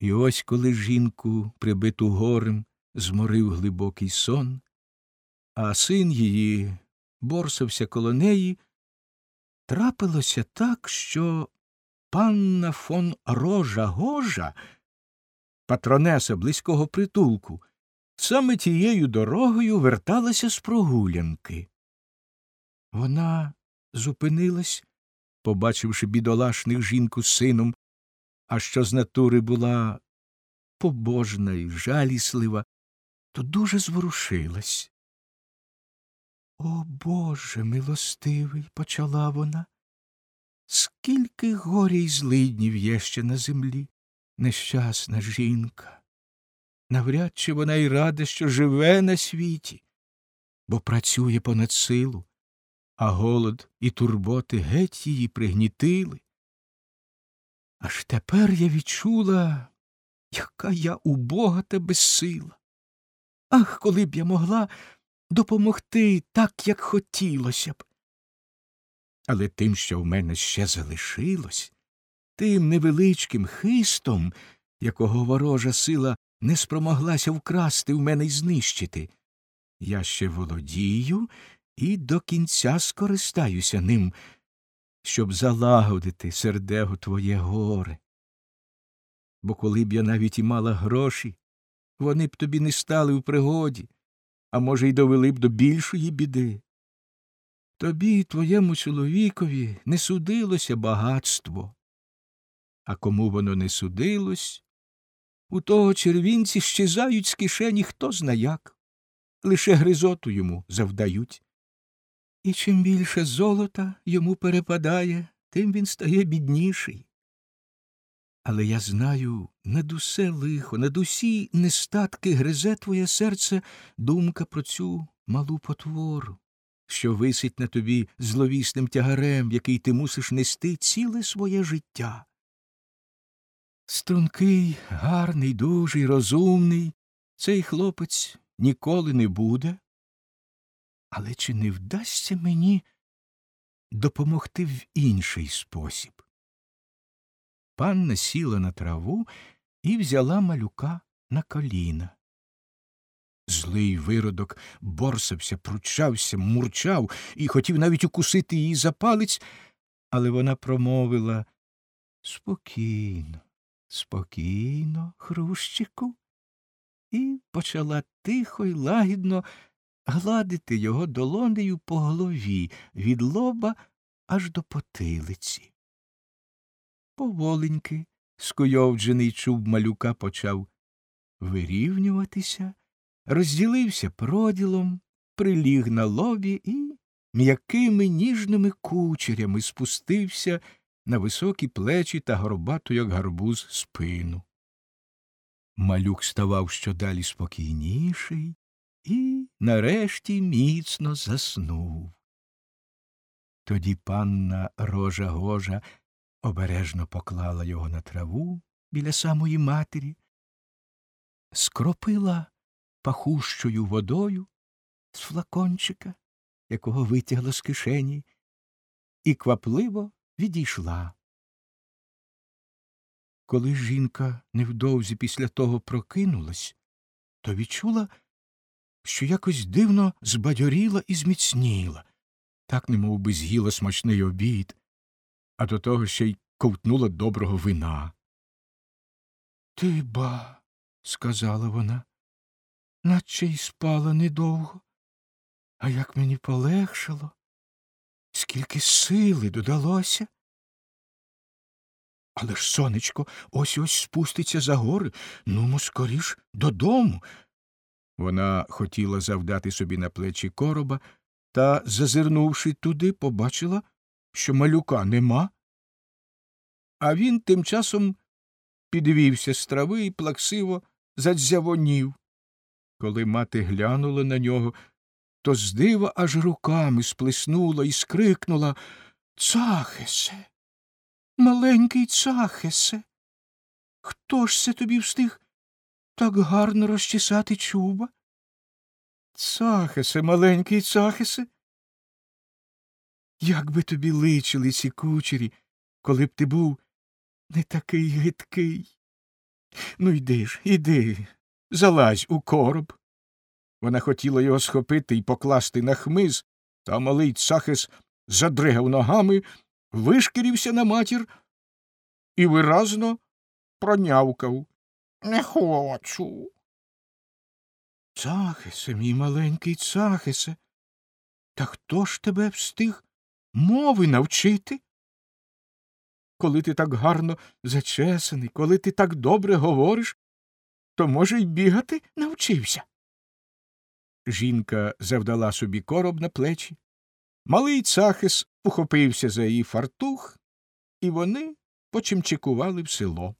І ось коли жінку, прибиту горем, зморив глибокий сон, а син її борсався коло неї, трапилося так, що панна фон Рожа Гожа, патронеса близького притулку, саме тією дорогою верталася з прогулянки. Вона зупинилась, побачивши бідолашних жінку з сином, а що з натури була побожна і жаліслива, то дуже зворушилась. О Боже милостивий, почала вона. Скільки горя й злиднів є ще на землі, нещасна жінка. Навряд чи вона й рада, що живе на світі, бо працює понад силу, а голод і турботи геть її пригнітили. Аж тепер я відчула, яка я убога та безсила. Ах, коли б я могла допомогти так, як хотілося б. Але тим, що в мене ще залишилось, тим невеличким хистом, якого ворожа сила не спромоглася вкрасти в мене й знищити, я ще володію і до кінця скористаюся ним, щоб залагодити сердего твоє горе. Бо коли б я навіть і мала гроші, вони б тобі не стали в пригоді, а може, й довели б до більшої біди. Тобі і твоєму чоловікові не судилося багатство, а кому воно не судилось, у того червінці щезають з кишені хто зна як, лише гризоту йому завдають. І чим більше золота йому перепадає, тим він стає бідніший. Але я знаю, над усе лихо, над усі нестатки гризе твоє серце думка про цю малу потвору, що висить на тобі зловісним тягарем, який ти мусиш нести ціле своє життя. Стрункий, гарний, дужий, розумний, цей хлопець ніколи не буде. Але чи не вдасться мені допомогти в інший спосіб? Панна сіла на траву і взяла малюка на коліна. Злий виродок борсався, пручався, мурчав і хотів навіть укусити її за палець, але вона промовила Спокійно, спокійно, хрущику, і почала тихо й лагідно гладити його долонею по голові від лоба аж до потилиці. Поволеньки скуйовджений чуб малюка почав вирівнюватися, розділився проділом, приліг на лобі і м'якими ніжними кучерями спустився на високі плечі та горбату, як гарбуз, спину. Малюк ставав щодалі спокійніший і нарешті міцно заснув. Тоді панна рожа гожа обережно поклала його на траву біля самої матері, скропила пахущою водою з флакончика, якого витягла з кишені, і квапливо відійшла. Коли жінка невдовзі після того прокинулась, то відчула, що якось дивно збадьоріла і зміцніла, так немов би з'їла смачний обід, а до того ще й ковтнула доброго вина. Ти ба, сказала вона, наче й спала недовго, а як мені полегшало, скільки сили додалося. Але ж сонечко ось ось спуститься за гори, нумо скоріш додому. Вона хотіла завдати собі на плечі короба та, зазирнувши туди, побачила, що малюка нема. А він тим часом підвівся з трави і плаксиво задзявонів. Коли мати глянула на нього, то з дива аж руками сплеснула і скрикнула Цахесе, маленький цахесе. Хто ж це тобі встиг так гарно розчесати чуба? Цахесе, маленький цахесе. Як би тобі личили ці кучері, коли б ти був не такий гидкий. Ну, йди ж, іди, залазь у короб. Вона хотіла його схопити і покласти на хмиз, та малий цахис задригав ногами, вишкірився на матір і виразно пронявкав. Не хочу. Цахисе, мій маленький цахисе, та хто ж тебе встиг мови навчити? Коли ти так гарно зачесаний, коли ти так добре говориш, то, може, й бігати навчився. Жінка завдала собі короб на плечі. Малий цахис ухопився за її фартух, і вони почимчикували в село.